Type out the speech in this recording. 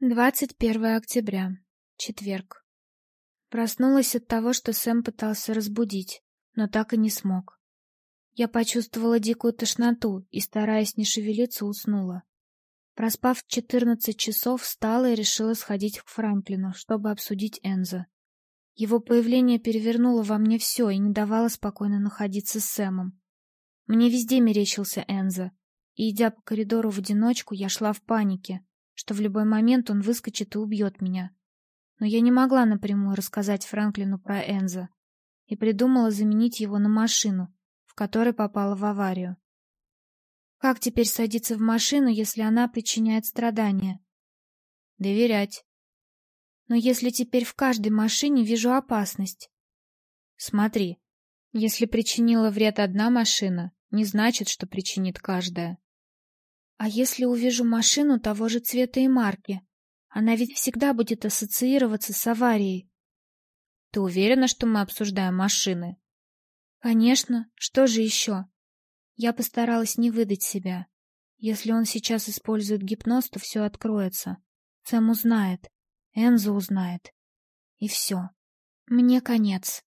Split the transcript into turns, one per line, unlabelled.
21 октября. Четверг. Проснулась от того, что Сэм пытался разбудить, но так и не смог. Я почувствовала дикую тошноту и, стараясь не шевелиться, уснула. Проспав 14 часов, встала и решила сходить к Франклину, чтобы обсудить Энзо. Его появление перевернуло во мне все и не давало спокойно находиться с Сэмом. Мне везде мерещился Энзо, и, идя по коридору в одиночку, я шла в панике, что в любой момент он выскочит и убьет меня. Но я не могла напрямую рассказать Франклину про Энза и придумала заменить его на машину, в которой попала в аварию. Как теперь садиться в машину, если она причиняет страдания?
Доверять.
Но если теперь в каждой машине вижу опасность?
Смотри, если причинила вред одна машина, не значит, что причинит каждая.
А если увижу машину того же цвета и марки? Она ведь всегда будет ассоциироваться с аварией.
Ты уверена, что мы обсуждаем машины?
Конечно. Что же еще? Я постаралась не выдать себя. Если он сейчас использует гипноз, то все откроется. Сэм узнает. Энзо узнает. И все. Мне конец.